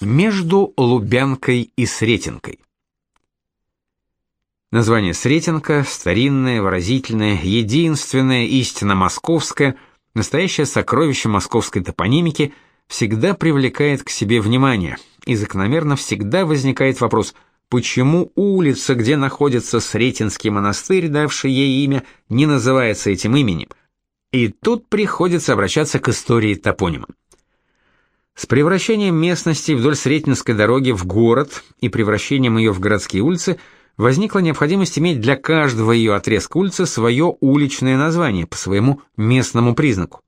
Между Лубянкой и Сретенкой. Название Сретенка старинное, выразительное, единственное, истинно московское, настоящее сокровище московской топонимики, всегда привлекает к себе внимание, и закономерно всегда возникает вопрос, почему улица, где находится Сретенский монастырь, давший ей имя, не называется этим именем. И тут приходится обращаться к истории топонима. С превращением местности вдоль Сретенской дороги в город и превращением ее в городские улицы возникла необходимость иметь для каждого ее отрезка улицы свое уличное название по своему местному признаку.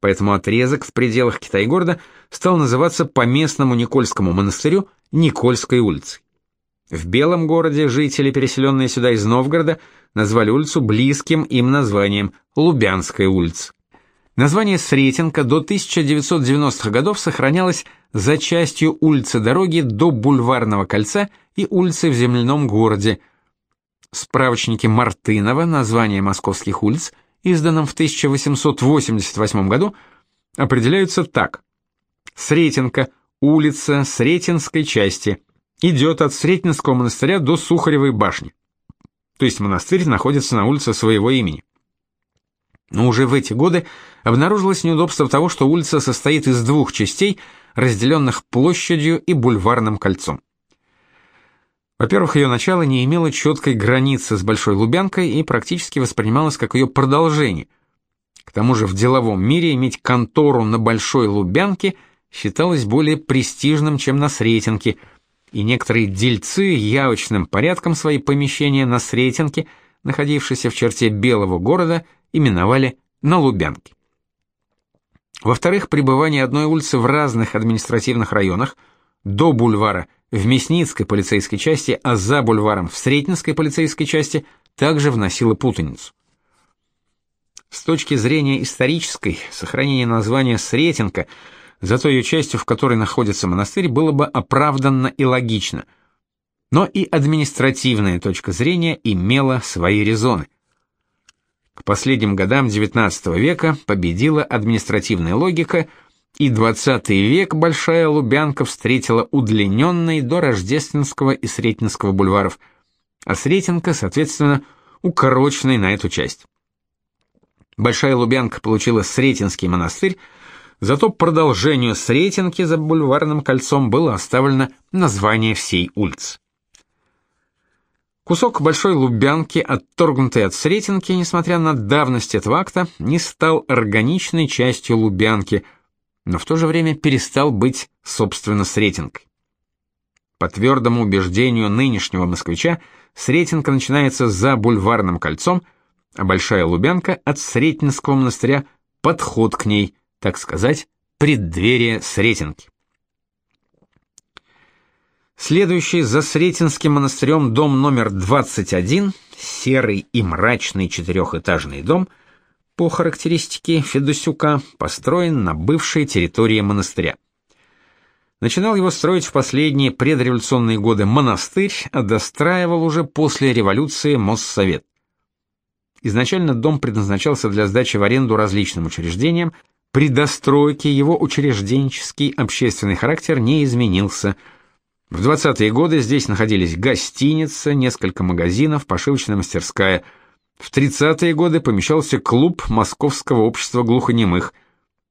Поэтому отрезок в пределах Китай-города стал называться по местному Никольскому монастырю Никольской улицей. В Белом городе жители, переселенные сюда из Новгорода, назвали улицу близким им названием Лубянская улица. Название Сретенка до 1990-х годов сохранялось за частью улицы дороги до Бульварного кольца и улицы в земляном городе. В справочнике Мартынова названия московских улиц, изданном в 1888 году, определяются так. Сретенка, улица Сретенской части, идет от Сретенского монастыря до Сухаревой башни. То есть монастырь находится на улице своего имени. Но уже в эти годы обнаружилось неудобство того, что улица состоит из двух частей, разделенных площадью и бульварным кольцом. Во-первых, ее начало не имело четкой границы с Большой Лубянкой и практически воспринималось как ее продолжение. К тому же в деловом мире иметь контору на Большой Лубянке считалось более престижным, чем на Сретенке, и некоторые дельцы явочным порядком свои помещения на Сретенке, находившиеся в черте Белого города, именовали на Лубянке. Во-вторых, пребывание одной улицы в разных административных районах до бульвара в Мясницкой полицейской части, а за бульваром в Сретенской полицейской части также вносило путаницу. С точки зрения исторической, сохранение названия Сретенка за той ее частью, в которой находится монастырь, было бы оправданно и логично. Но и административная точка зрения имела свои резоны – к последним годам XIX века победила административная логика, и XX век Большая Лубянка встретила удлиненной до Рождественского и Сретенского бульваров, а Сретенка, соответственно, укороченной на эту часть. Большая Лубянка получила Сретенский монастырь, зато продолжению Сретенки за бульварным кольцом было оставлено название всей улицы. Кусок Большой Лубянки, отторгнутый от Сретенки, несмотря на давность этого акта, не стал органичной частью Лубянки, но в то же время перестал быть, собственно, Сретенкой. По твердому убеждению нынешнего москвича, Сретенка начинается за Бульварным кольцом, а Большая Лубянка от Сретенского монастыря подход к ней, так сказать, преддверие Сретенки. Следующий за Сретенским монастырем дом номер 21, серый и мрачный четырехэтажный дом, по характеристике Федосюка, построен на бывшей территории монастыря. Начинал его строить в последние предреволюционные годы монастырь, а достраивал уже после революции Моссовет. Изначально дом предназначался для сдачи в аренду различным учреждениям, при достройке его учрежденческий общественный характер не изменился – в 20-е годы здесь находились гостиница, несколько магазинов, пошивочная мастерская. В 30-е годы помещался клуб Московского общества глухонемых.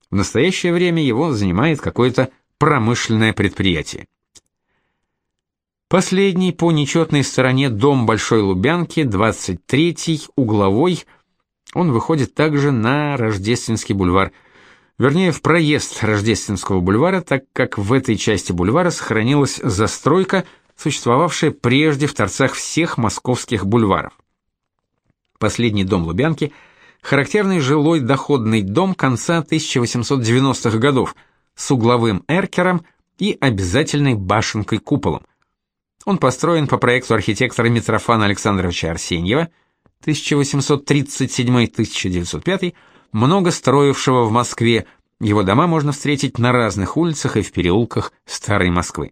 В настоящее время его занимает какое-то промышленное предприятие. Последний по нечетной стороне дом Большой Лубянки, 23-й, угловой. Он выходит также на Рождественский бульвар – вернее, в проезд Рождественского бульвара, так как в этой части бульвара сохранилась застройка, существовавшая прежде в торцах всех московских бульваров. Последний дом Лубянки – характерный жилой доходный дом конца 1890-х годов с угловым эркером и обязательной башенкой-куполом. Он построен по проекту архитектора Митрофана Александровича Арсеньева 1837-1905 много строившего в Москве, его дома можно встретить на разных улицах и в переулках Старой Москвы.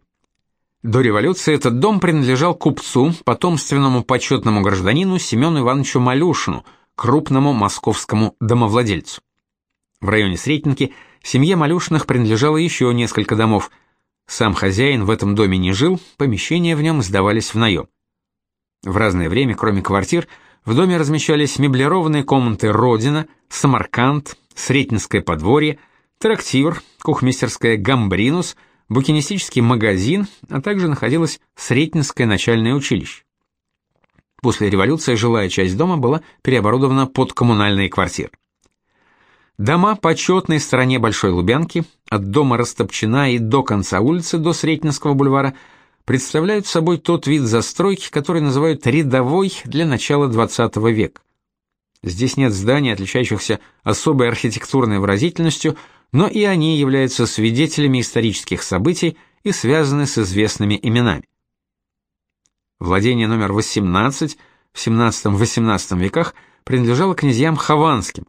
До революции этот дом принадлежал купцу, потомственному почетному гражданину Семену Ивановичу Малюшину, крупному московскому домовладельцу. В районе Сретенки семье Малюшиных принадлежало еще несколько домов. Сам хозяин в этом доме не жил, помещения в нем сдавались в наем. В разное время, кроме квартир, в доме размещались меблированные комнаты Родина, Самарканд, Сретенское подворье, трактир, кухмистерская Гамбринус, букинистический магазин, а также находилось Сретенское начальное училище. После революции жилая часть дома была переоборудована под коммунальные квартиры. Дома по четной стороне Большой Лубянки, от дома Растопчина и до конца улицы, до Сретенского бульвара, представляют собой тот вид застройки, который называют рядовой для начала XX века. Здесь нет зданий, отличающихся особой архитектурной выразительностью, но и они являются свидетелями исторических событий и связаны с известными именами. Владение номер 18 в 17-18 веках принадлежало князьям Хованским,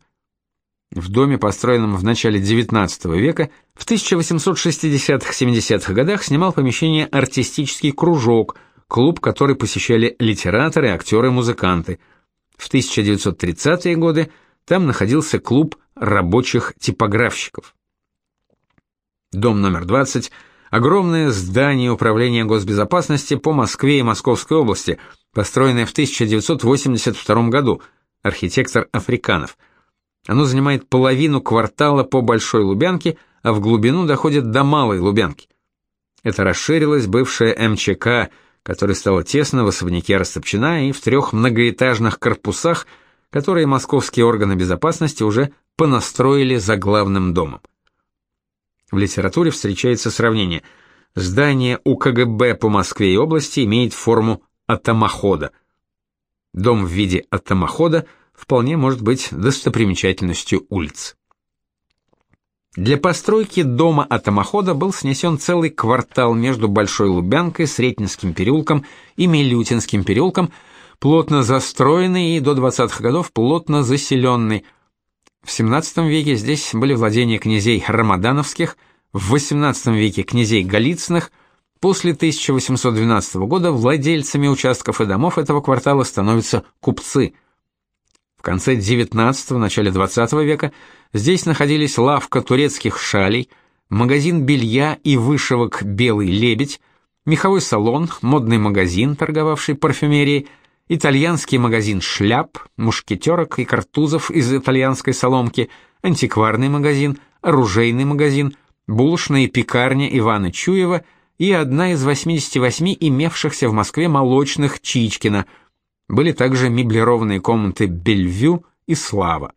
в доме, построенном в начале XIX века, в 1860-70-х годах снимал помещение артистический кружок, клуб, который посещали литераторы, актеры, музыканты. В 1930-е годы там находился клуб рабочих типографщиков. Дом номер 20 огромное здание управления госбезопасности по Москве и Московской области, построенное в 1982 году, архитектор Африканов – оно занимает половину квартала по Большой Лубянке, а в глубину доходит до Малой Лубянки. Это расширилась бывшая МЧК, которая стала тесно в особняке Растопчина и в трех многоэтажных корпусах, которые московские органы безопасности уже понастроили за главным домом. В литературе встречается сравнение. Здание УКГБ по Москве и области имеет форму атомохода. Дом в виде атомохода – вполне может быть достопримечательностью улиц. Для постройки дома атомохода был снесен целый квартал между Большой Лубянкой, Сретенским переулком и Милютинским переулком, плотно застроенный и до 20-х годов плотно заселенный. В XVII веке здесь были владения князей Рамадановских, в XVIII веке князей Голицыных, после 1812 года владельцами участков и домов этого квартала становятся купцы – в конце XIX – начале XX века здесь находились лавка турецких шалей, магазин белья и вышивок «Белый лебедь», меховой салон, модный магазин, торговавший парфюмерией, итальянский магазин шляп, мушкетерок и картузов из итальянской соломки, антикварный магазин, оружейный магазин, булочная пекарня Ивана Чуева и одна из 88 имевшихся в Москве молочных Чичкина – были также меблированные комнаты Бельвю и Слава.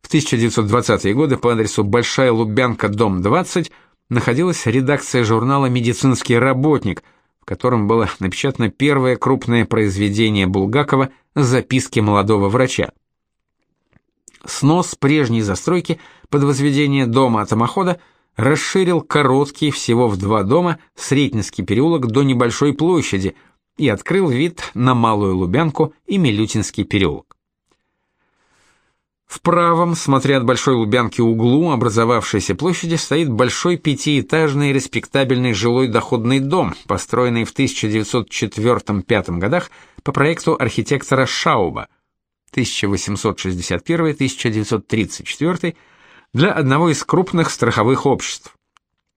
В 1920-е годы по адресу Большая Лубянка, дом 20, находилась редакция журнала «Медицинский работник», в котором было напечатано первое крупное произведение Булгакова «Записки молодого врача». Снос прежней застройки под возведение дома атомохода расширил короткий всего в два дома Сретенский переулок до небольшой площади – и открыл вид на Малую Лубянку и Милютинский переулок. В правом, смотря от Большой Лубянки углу образовавшейся площади, стоит большой пятиэтажный респектабельный жилой доходный дом, построенный в 1904-5 годах по проекту архитектора Шауба 1861-1934 для одного из крупных страховых обществ.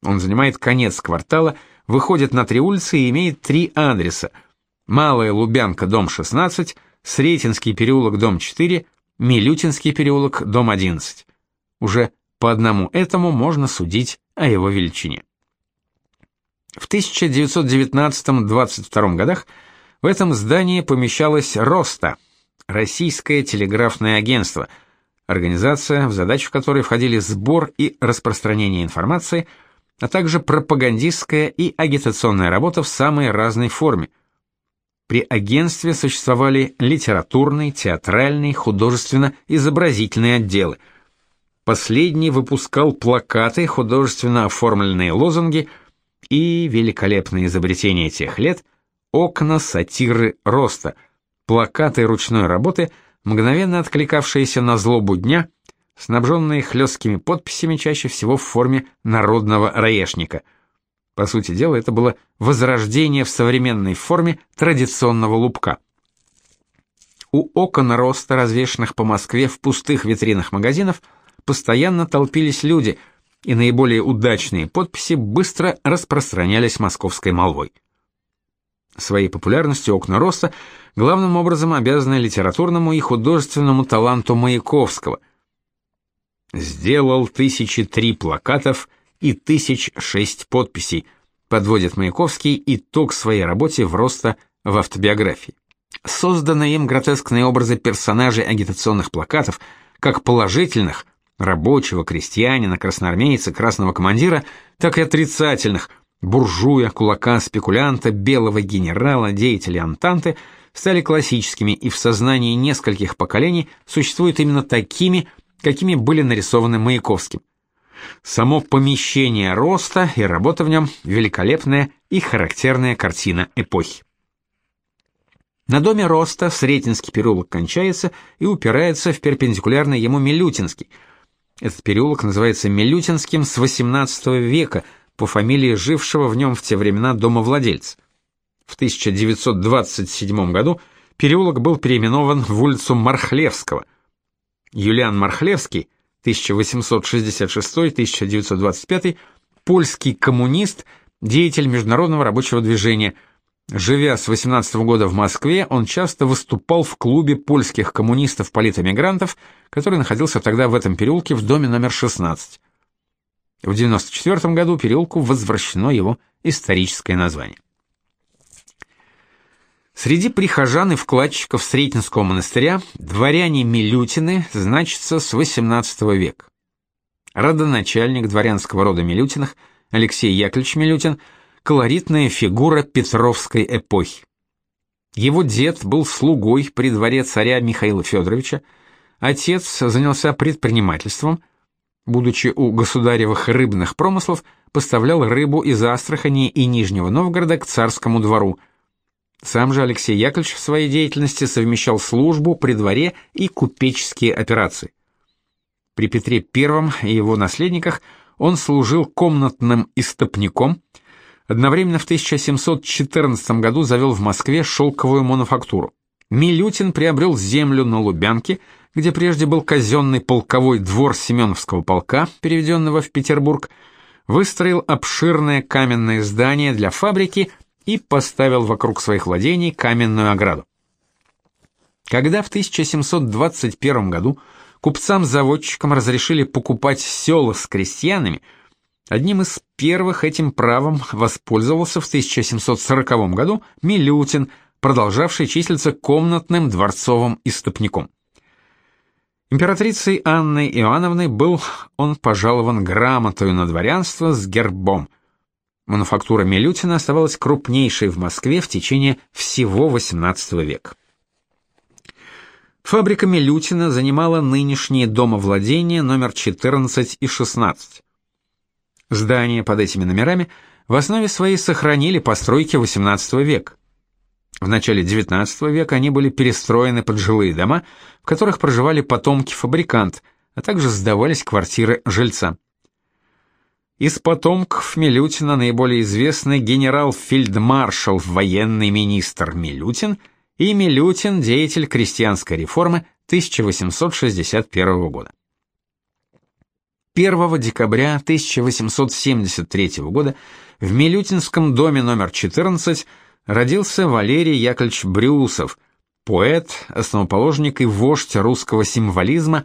Он занимает конец квартала, выходит на три улицы и имеет три адреса – Малая Лубянка, дом 16, Сретенский переулок, дом 4, Милютинский переулок, дом 11. Уже по одному этому можно судить о его величине. В 1919-22 годах в этом здании помещалось РОСТА, Российское телеграфное агентство, организация, в задачу которой входили сбор и распространение информации, а также пропагандистская и агитационная работа в самой разной форме – при агентстве существовали литературный, театральный, художественно-изобразительные отделы. Последний выпускал плакаты, художественно оформленные лозунги и великолепное изобретение тех лет окна сатиры роста, плакаты ручной работы, мгновенно откликавшиеся на злобу дня, снабженные хлесткими подписями чаще всего в форме народного раешника – по сути дела, это было возрождение в современной форме традиционного лупка. У окон роста, развешанных по Москве в пустых витринах магазинов, постоянно толпились люди, и наиболее удачные подписи быстро распространялись московской молвой. Своей популярностью окна роста главным образом обязаны литературному и художественному таланту Маяковского. Сделал тысячи три плакатов и тысяч шесть подписей, подводит Маяковский итог своей работе в роста в автобиографии. Созданные им гротескные образы персонажей агитационных плакатов, как положительных, рабочего, крестьянина, красноармейца, красного командира, так и отрицательных, буржуя, кулака, спекулянта, белого генерала, деятеля Антанты, стали классическими и в сознании нескольких поколений существуют именно такими, какими были нарисованы Маяковским. Само помещение роста и работа в нем – великолепная и характерная картина эпохи. На доме роста Сретенский переулок кончается и упирается в перпендикулярный ему Милютинский. Этот переулок называется Милютинским с XVIII века по фамилии жившего в нем в те времена домовладельца. В 1927 году переулок был переименован в улицу Мархлевского. Юлиан Мархлевский 1866-1925, польский коммунист, деятель международного рабочего движения – Живя с 18 -го года в Москве, он часто выступал в клубе польских коммунистов-политэмигрантов, который находился тогда в этом переулке в доме номер 16. В 94 году переулку возвращено его историческое название. Среди прихожан и вкладчиков Сретенского монастыря дворяне Милютины значатся с 18 века. Родоначальник дворянского рода Милютиных Алексей Яковлевич Милютин – колоритная фигура Петровской эпохи. Его дед был слугой при дворе царя Михаила Федоровича, отец занялся предпринимательством, будучи у государевых рыбных промыслов, поставлял рыбу из Астрахани и Нижнего Новгорода к царскому двору. Сам же Алексей Яковлевич в своей деятельности совмещал службу при дворе и купеческие операции. При Петре I и его наследниках он служил комнатным истопником – Одновременно в 1714 году завел в Москве шелковую мануфактуру. Милютин приобрел землю на Лубянке, где прежде был казенный полковой двор Семеновского полка, переведенного в Петербург, выстроил обширное каменное здание для фабрики и поставил вокруг своих владений каменную ограду. Когда в 1721 году купцам-заводчикам разрешили покупать села с крестьянами – Одним из первых этим правом воспользовался в 1740 году Милютин, продолжавший числиться комнатным дворцовым истопником. Императрицей Анной Иоанновной был он пожалован грамотою на дворянство с гербом. Мануфактура Милютина оставалась крупнейшей в Москве в течение всего XVIII века. Фабрика Милютина занимала нынешние домовладения номер 14 и 16. Здания под этими номерами в основе своей сохранили постройки XVIII века. В начале XIX века они были перестроены под жилые дома, в которых проживали потомки фабрикант, а также сдавались квартиры жильцам. Из потомков Милютина наиболее известны генерал-фельдмаршал, военный министр Милютин и Милютин, деятель крестьянской реформы 1861 года. 1 декабря 1873 года в Милютинском доме номер 14 родился Валерий Яковлевич Брюсов, поэт, основоположник и вождь русского символизма,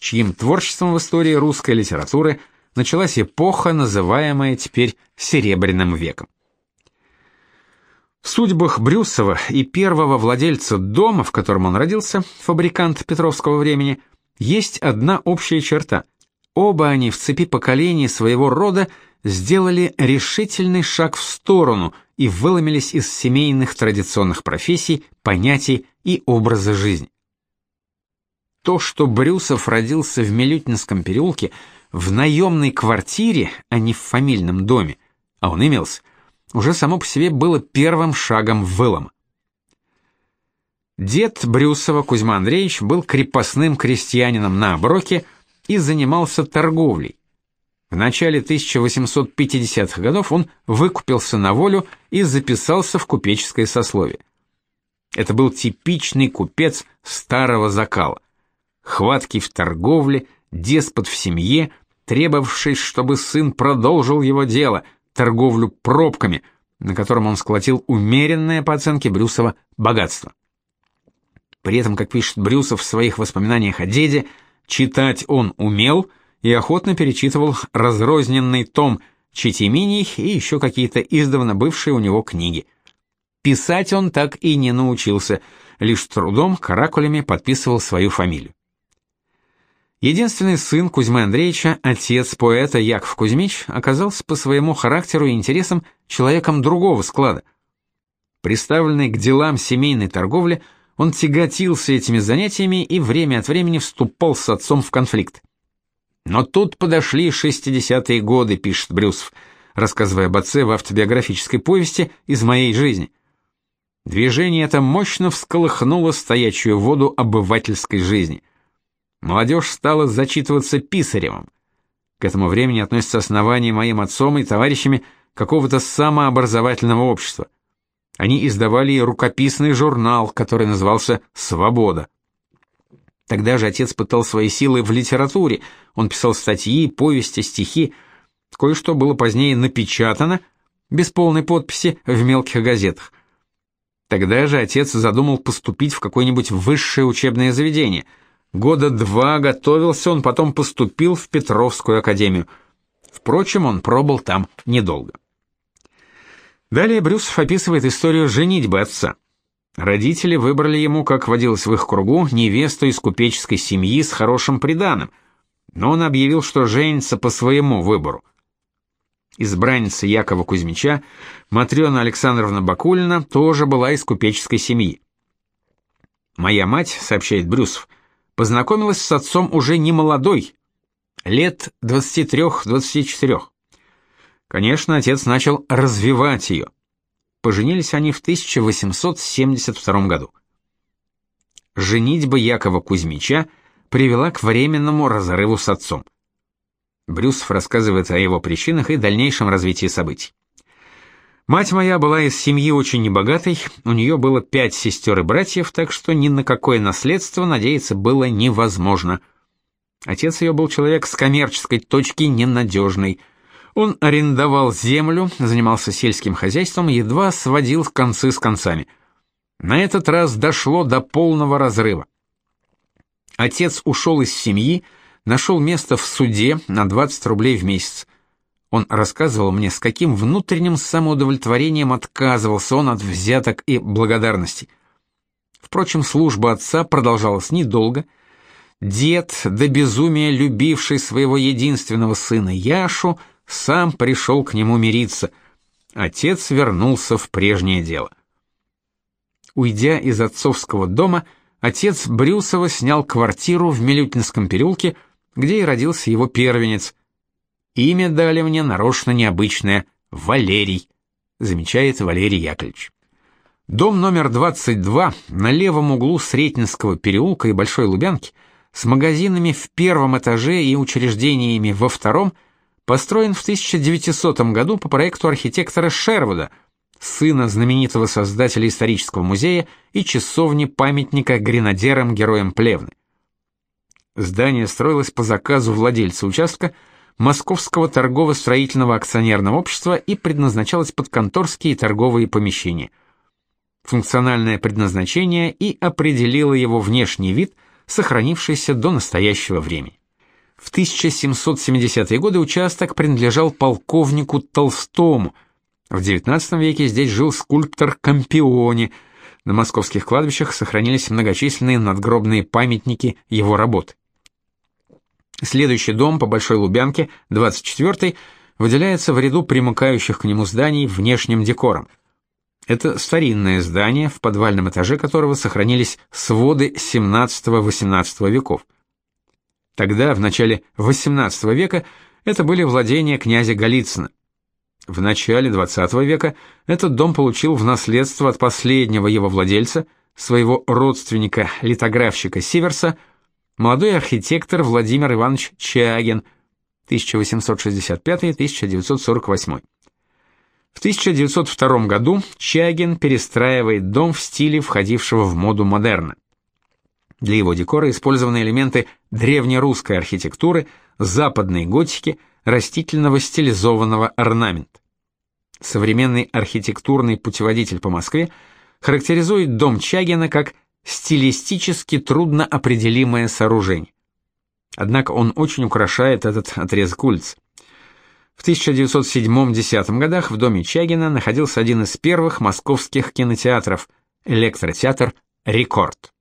чьим творчеством в истории русской литературы началась эпоха, называемая теперь Серебряным веком. В судьбах Брюсова и первого владельца дома, в котором он родился, фабрикант Петровского времени, есть одна общая черта – Оба они в цепи поколений своего рода сделали решительный шаг в сторону и выломились из семейных традиционных профессий, понятий и образа жизни. То, что Брюсов родился в Милютинском переулке, в наемной квартире, а не в фамильном доме, а он имелся, уже само по себе было первым шагом в вылом. Дед Брюсова Кузьма Андреевич был крепостным крестьянином на Оброке, и занимался торговлей. В начале 1850-х годов он выкупился на волю и записался в купеческое сословие. Это был типичный купец старого закала. Хваткий в торговле, деспот в семье, требовавший, чтобы сын продолжил его дело торговлю пробками, на котором он сколотил умеренное по оценке Брюсова богатство. При этом, как пишет Брюсов в своих воспоминаниях о деде, читать он умел и охотно перечитывал разрозненный том Читиминий и еще какие-то издавна бывшие у него книги. Писать он так и не научился, лишь трудом каракулями подписывал свою фамилию. Единственный сын Кузьмы Андреевича, отец поэта Яков Кузьмич, оказался по своему характеру и интересам человеком другого склада. Приставленный к делам семейной торговли, он тяготился этими занятиями и время от времени вступал с отцом в конфликт. Но тут подошли 60-е годы, пишет Брюсов, рассказывая об отце в автобиографической повести «Из моей жизни». Движение это мощно всколыхнуло стоячую воду обывательской жизни. Молодежь стала зачитываться Писаревым. К этому времени относится основание моим отцом и товарищами какого-то самообразовательного общества. Они издавали рукописный журнал, который назывался «Свобода». Тогда же отец пытал свои силы в литературе. Он писал статьи, повести, стихи. Кое-что было позднее напечатано, без полной подписи, в мелких газетах. Тогда же отец задумал поступить в какое-нибудь высшее учебное заведение. Года два готовился он, потом поступил в Петровскую академию. Впрочем, он пробыл там недолго. Далее Брюсов описывает историю женитьбы отца. Родители выбрали ему, как водилось в их кругу, невесту из купеческой семьи с хорошим приданым, но он объявил, что женится по своему выбору – избранница Якова Кузьмича, Матрёна Александровна Бакулина, тоже была из купеческой семьи. Моя мать, сообщает Брюсов, познакомилась с отцом уже не молодой, лет 23-24. Конечно, отец начал развивать ее. Поженились они в 1872 году. Женитьба Якова Кузьмича привела к временному разрыву с отцом. Брюсов рассказывает о его причинах и дальнейшем развитии событий. Мать моя была из семьи очень небогатой, у нее было пять сестер и братьев, так что ни на какое наследство надеяться было невозможно. Отец ее был человек с коммерческой точки ненадежный. Он арендовал землю, занимался сельским хозяйством, едва сводил концы с концами. На этот раз дошло до полного разрыва. Отец ушел из семьи, нашел место в суде на 20 рублей в месяц. Он рассказывал мне, с каким внутренним самоудовлетворением отказывался он от взяток и благодарности. Впрочем, служба отца продолжалась недолго. Дед, до безумия любивший своего единственного сына Яшу, сам пришел к нему мириться. Отец вернулся в прежнее дело. Уйдя из отцовского дома, отец Брюсова снял квартиру в Милютинском переулке – где и родился его первенец. Имя дали мне нарочно необычное — Валерий, замечает Валерий Яковлевич. Дом номер 22 на левом углу Сретенского переулка и Большой Лубянки с магазинами в первом этаже и учреждениями во втором построен в 1900 году по проекту архитектора Шервуда, сына знаменитого создателя исторического музея и часовни памятника гренадерам-героям Плевны. Здание строилось по заказу владельца участка, Московского торгово-строительного акционерного общества и предназначалось под конторские и торговые помещения. Функциональное предназначение и определило его внешний вид, сохранившийся до настоящего времени. В 1770-е годы участок принадлежал полковнику Толстому. В XIX веке здесь жил скульптор Кампиони. На московских кладбищах сохранились многочисленные надгробные памятники его работы. Следующий дом по Большой Лубянке, 24-й, выделяется в ряду примыкающих к нему зданий внешним декором. Это старинное здание, в подвальном этаже которого сохранились своды 17-18 веков. Тогда, в начале XVIII века, это были владения князя Голицына. В начале XX века этот дом получил в наследство от последнего его владельца, своего родственника-литографщика Сиверса, молодой архитектор Владимир Иванович Чагин, 1865-1948. В 1902 году Чагин перестраивает дом в стиле входившего в моду модерна. Для его декора использованы элементы древнерусской архитектуры, западной готики растительного стилизованного орнамента. Современный архитектурный путеводитель по Москве характеризует дом Чагина как стилистически трудно определимое сооружение. Однако он очень украшает этот отрезок улиц. В 1907-10 годах в доме Чагина находился один из первых московских кинотеатров электротеатр Рекорд.